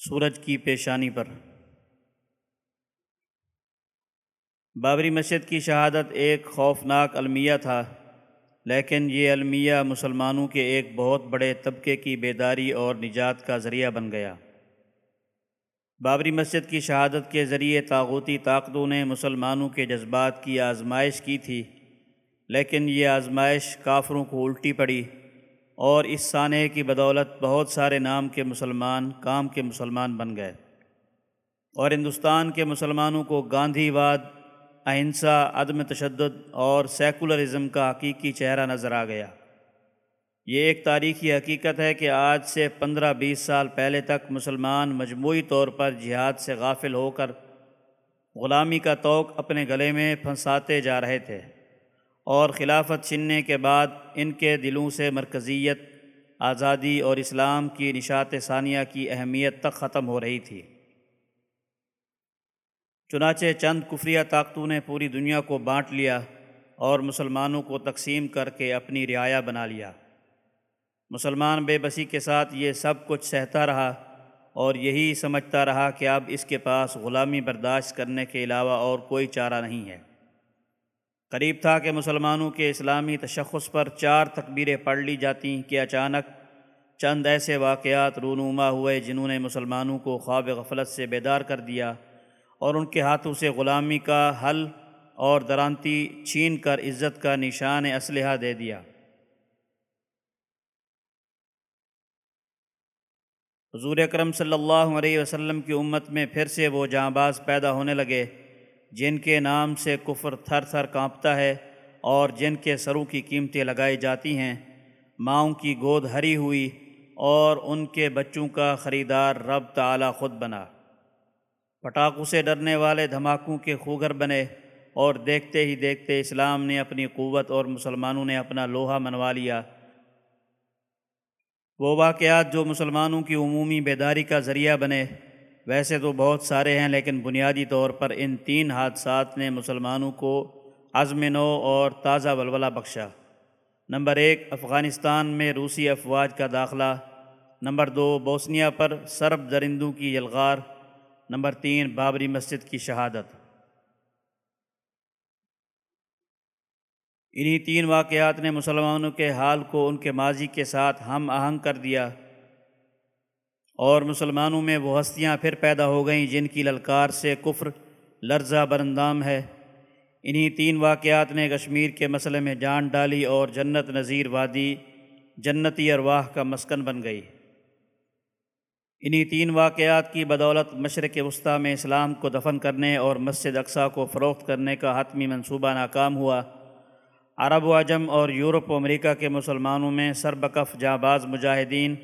سورج کی پیشانی پر۔ بابری مسجد کی شہادت ایک خوفناک المیہ تھا، لیکن یہ المیہ مسلمانوں کے ایک بہت بڑے طبقے کی بیداری اور نجات کا ذریعہ بن گیا۔ بابری مسجد کی شہادت کے ذریعے طاغوتی طاقتوں نے مسلمانوں کے جذبات کی آزمائش کی تھی، لیکن یہ آزمائش کافروں کو الٹی پڑی۔ اور اس سانحے کی بدولت بہت سارے نام کے مسلمان، کام کے مسلمان بن گئے۔ اور ہندوستان کے مسلمانوں کو گاندھی واد، اہنسا، عدم تشدد اور سیکولرزم کا حقیقی چہرہ نظر آ گیا۔ یہ ایک تاریخی حقیقت ہے کہ آج سے پندرہ بیس سال پہلے تک مسلمان مجموعی طور پر جہاد سے غافل ہو کر غلامی کا توق اپنے گلے میں پھنساتے جا رہے تھے۔ اور خلافت چننے کے بعد ان کے دلوں سے مرکزیت، آزادی اور اسلام کی نشات ثانیہ کی اہمیت تک ختم ہو رہی تھی۔ چنانچہ چند کفریہ طاقتوں نے پوری دنیا کو بانٹ لیا اور مسلمانوں کو تقسیم کر کے اپنی رعایا بنا لیا۔ مسلمان بے بسی کے ساتھ یہ سب کچھ سہتا رہا اور یہی سمجھتا رہا کہ اب اس کے پاس غلامی برداشت کرنے کے علاوہ اور کوئی چارہ نہیں ہے۔ قریب تھا کہ مسلمانوں کے اسلامی تشخص پر چار تکبیریں پڑھ لی جاتیں کہ اچانک چند ایسے واقعات رونما ہوئے جنہوں نے مسلمانوں کو خواب غفلت سے بیدار کر دیا اور ان کے ہاتھوں سے غلامی کا حل اور درانتی چھین کر عزت کا نشان اسلحہ دے دیا۔ حضور اکرم صلی اللہ علیہ وسلم کی امت میں پھر سے وہ جاں باز پیدا ہونے لگے۔ جن کے نام سے کفر تھر تھر کانپتا ہے اور جن کے سروں کی قیمتیں لگائی جاتی ہیں، ماؤں کی گود ہری ہوئی اور ان کے بچوں کا خریدار رب تعالی خود بنا۔ پٹاخوں سے ڈرنے والے دھماکوں کے خوگر بنے اور دیکھتے ہی دیکھتے اسلام نے اپنی قوت اور مسلمانوں نے اپنا لوہا منوا لیا۔ وہ واقعات جو مسلمانوں کی عمومی بیداری کا ذریعہ بنے ویسے تو بہت سارے ہیں، لیکن بنیادی طور پر ان تین حادثات نے مسلمانوں کو عزم نو اور تازہ ولولہ بخشا۔ نمبر ایک، افغانستان میں روسی افواج کا داخلہ۔ نمبر دو، بوسنیا پر سرب درندوں کی یلغار۔ نمبر تین، بابری مسجد کی شہادت۔ انہی تین واقعات نے مسلمانوں کے حال کو ان کے ماضی کے ساتھ ہم آہنگ کر دیا۔ اور مسلمانوں میں وہ ہستیاں پھر پیدا ہو گئیں جن کی للکار سے کفر لرزہ برندام ہے۔ انہی تین واقعات نے کشمیر کے مسئلے میں جان ڈالی اور جنت نذیر وادی جنتی ارواح کا مسکن بن گئی۔ انہی تین واقعات کی بدولت مشرق وسطیٰ میں اسلام کو دفن کرنے اور مسجد اقسا کو فروخت کرنے کا حتمی منصوبہ ناکام ہوا۔ عرب و عجم اور یورپ و امریکہ کے مسلمانوں میں سربکف جاں باز مجاہدین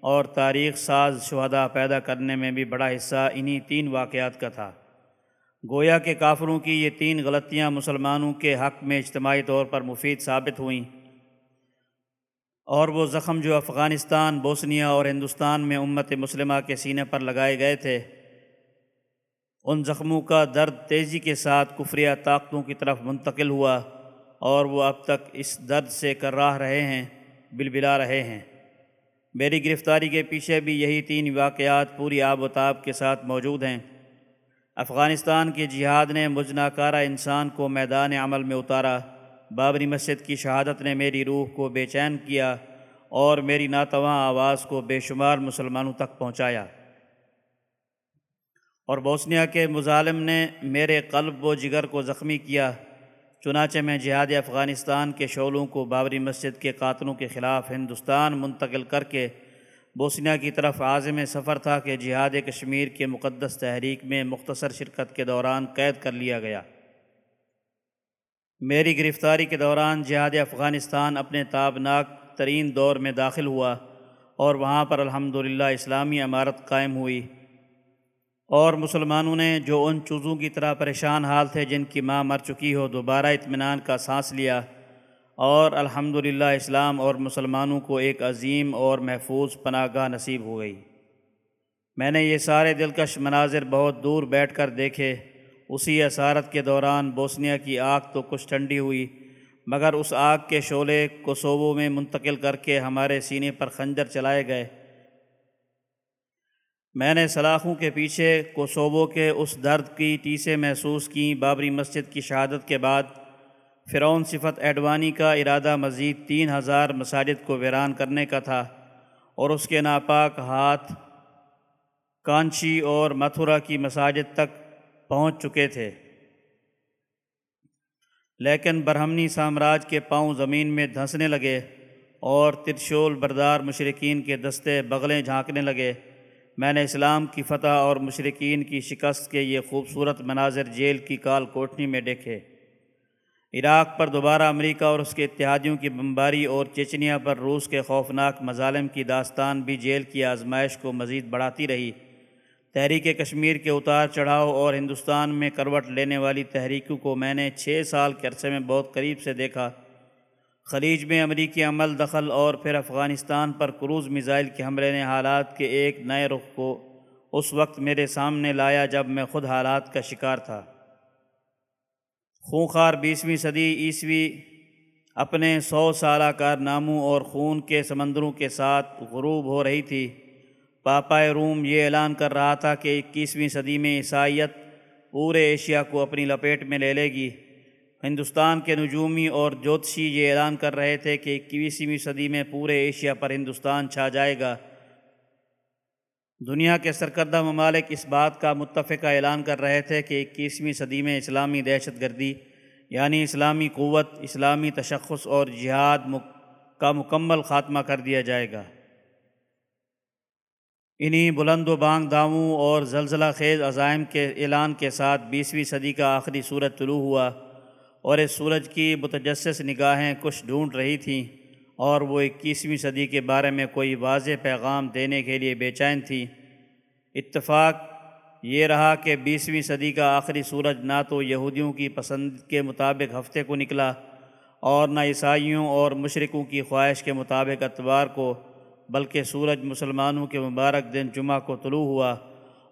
اور تاریخ ساز شہداء پیدا کرنے میں بھی بڑا حصہ انہی تین واقعات کا تھا۔ گویا کے کافروں کی یہ تین غلطیاں مسلمانوں کے حق میں اجتماعی طور پر مفید ثابت ہوئیں۔ اور وہ زخم جو افغانستان، بوسنیا اور ہندوستان میں امت مسلمہ کے سینے پر لگائے گئے تھے، ان زخموں کا درد تیزی کے ساتھ کفریہ طاقتوں کی طرف منتقل ہوا اور وہ اب تک اس درد سے کر راہ رہے ہیں، بلبلا رہے ہیں۔ میری گرفتاری کے پیچھے بھی یہی تین واقعات پوری آب و تاب کے ساتھ موجود ہیں۔ افغانستان کی جہاد نے مجناکارہ انسان کو میدان عمل میں اتارا۔ بابری مسجد کی شہادت نے میری روح کو بے چین کیا اور میری ناتواں آواز کو بے شمار مسلمانوں تک پہنچایا۔ اور بوسنیا کے مظالم نے میرے قلب و جگر کو زخمی کیا۔ چنانچہ میں جہاد افغانستان کے شعلوں کو بابری مسجد کے قاتلوں کے خلاف ہندوستان منتقل کر کے بوسنیا کی طرف عازم سفر تھا کہ جہاد کشمیر کے مقدس تحریک میں مختصر شرکت کے دوران قید کر لیا گیا۔ میری گرفتاری کے دوران جہاد افغانستان اپنے تابناک ترین دور میں داخل ہوا اور وہاں پر الحمدللہ اسلامی عمارت قائم ہوئی۔ اور مسلمانوں نے جو ان چوزوں کی طرح پریشان حال تھے جن کی ماں مر چکی ہو، دوبارہ اطمینان کا سانس لیا۔ اور الحمدللہ اسلام اور مسلمانوں کو ایک عظیم اور محفوظ پناہ گاہ نصیب ہو گئی۔ میں نے یہ سارے دلکش مناظر بہت دور بیٹھ کر دیکھے۔ اسی اسارت کے دوران بوسنیا کی آگ تو کچھ ٹھنڈی ہوئی، مگر اس آگ کے شعلے کو میں منتقل کر کے ہمارے سینے پر خنجر چلائے گئے۔ میں نے سلاخوں کے پیچھے کوسوبو کے اس درد کی ٹیسے محسوس کیں بابری مسجد کی شہادت کے بعد۔ فرعون صفت ایڈوانی کا ارادہ مزید تین ہزار مساجد کو ویران کرنے کا تھا اور اس کے ناپاک ہاتھ، کانچی اور متھرا کی مساجد تک پہنچ چکے تھے۔ لیکن برہمنی سامراج کے پاؤں زمین میں دھنسنے لگے اور ترشول بردار مشرقین کے دستے بغلیں جھانکنے لگے۔ میں نے اسلام کی فتح اور مشرقین کی شکست کے یہ خوبصورت مناظر جیل کی کال کوٹنی میں دیکھے۔ عراق پر دوبارہ امریکہ اور اس کے اتحادیوں کی بمباری اور چچنیا پر روس کے خوفناک مظالم کی داستان بھی جیل کی آزمائش کو مزید بڑھاتی رہی۔ تحریک کشمیر کے اتار چڑھاؤ اور ہندوستان میں کروٹ لینے والی تحریکوں کو میں نے چھ سال کے عرصے میں بہت قریب سے دیکھا۔ خلیج میں امریکی عمل دخل اور پھر افغانستان پر کروز میزائل کے حملے نے حالات کے ایک نئے رخ کو اس وقت میرے سامنے لایا جب میں خود حالات کا شکار تھا۔ خونخوار بیسویں صدی عیسوی اپنے سو سالہ کارناموں اور خون کے سمندروں کے ساتھ غروب ہو رہی تھی۔ پاپائے روم یہ اعلان کر رہا تھا کہ اکیسویں صدی میں عیسائیت پورے ایشیا کو اپنی لپیٹ میں لے لے گی۔ ہندوستان کے نجومی اور جوتشی یہ اعلان کر رہے تھے کہ اکیسویں صدی میں پورے ایشیا پر ہندوستان چھا جائے گا۔ دنیا کے سرکردہ ممالک اس بات کا متفقہ اعلان کر رہے تھے کہ اکیسویں صدی میں اسلامی دہشت گردی یعنی اسلامی قوت، اسلامی تشخص اور جہاد کا مکمل خاتمہ کر دیا جائے گا۔ انہی بلند و بانگ داؤں اور زلزلہ خیز عزائم کے اعلان کے ساتھ بیسویں صدی کا آخری سورج طلوع ہوا۔ اور اس سورج کی متجسس نگاہیں کچھ ڈھونڈ رہی تھیں اور وہ اکیسویں صدی کے بارے میں کوئی واضح پیغام دینے کے لیے بے چین تھی اتفاق یہ رہا کہ بیسویں صدی کا آخری سورج نہ تو یہودیوں کی پسند کے مطابق ہفتے کو نکلا اور نہ عیسائیوں اور مشرقوں کی خواہش کے مطابق اتوار کو، بلکہ سورج مسلمانوں کے مبارک دن جمعہ کو طلوع ہوا۔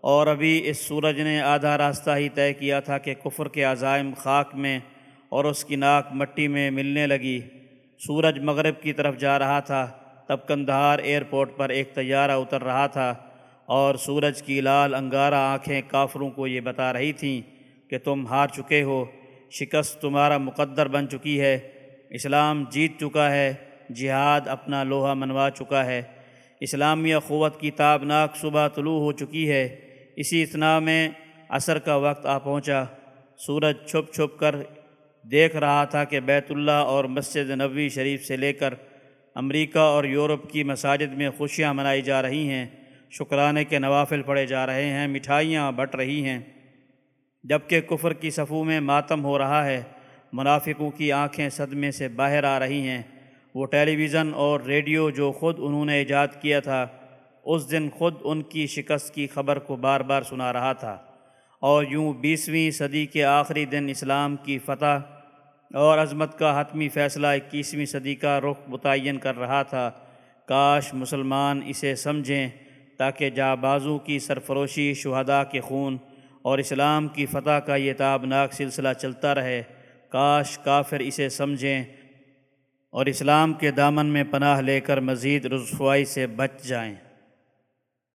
اور ابھی اس سورج نے آدھا راستہ ہی طے کیا تھا کہ کفر کے عزائم خاک میں اور اس کی ناک مٹی میں ملنے لگی۔ سورج مغرب کی طرف جا رہا تھا۔ تب کندہار ایئرپورٹ پر ایک طیارہ اتر رہا تھا اور سورج کی لال انگارہ آنکھیں کافروں کو یہ بتا رہی تھیں کہ تم ہار چکے ہو۔ شکست تمہارا مقدر بن چکی ہے۔ اسلام جیت چکا ہے۔ جہاد اپنا لوہا منوا چکا ہے۔ اسلامی قوت کی تابناک صبح طلوع ہو چکی ہے۔ اسی اتنا میں عصر کا وقت آ پہنچا۔ سورج چھپ چھپ کر دیکھ رہا تھا کہ بیت اللہ اور مسجد نبوی شریف سے لے کر امریکہ اور یورپ کی مساجد میں خوشیاں منائی جا رہی ہیں، شکرانے کے نوافل پڑے جا رہے ہیں، مٹھائیاں بٹ رہی ہیں۔ جبکہ کفر کی صفوں میں ماتم ہو رہا ہے، منافقوں کی آنکھیں صدمے سے باہر آ رہی ہیں۔ وہ ٹیلی ویژن اور ریڈیو جو خود انہوں نے ایجاد کیا تھا، اس دن خود ان کی شکست کی خبر کو بار بار سنا رہا تھا۔ اور یوں بیسویں صدی کے آخری دن اسلام کی فتح اور عظمت کا حتمی فیصلہ اکیسویں صدی کا رخ متعین کر رہا تھا۔ کاش مسلمان اسے سمجھیں تاکہ جا بازو کی سرفروشی شہداء کے خون اور اسلام کی فتح کا یہ تابناک سلسلہ چلتا رہے۔ کاش کافر اسے سمجھیں اور اسلام کے دامن میں پناہ لے کر مزید رسوائی سے بچ جائیں۔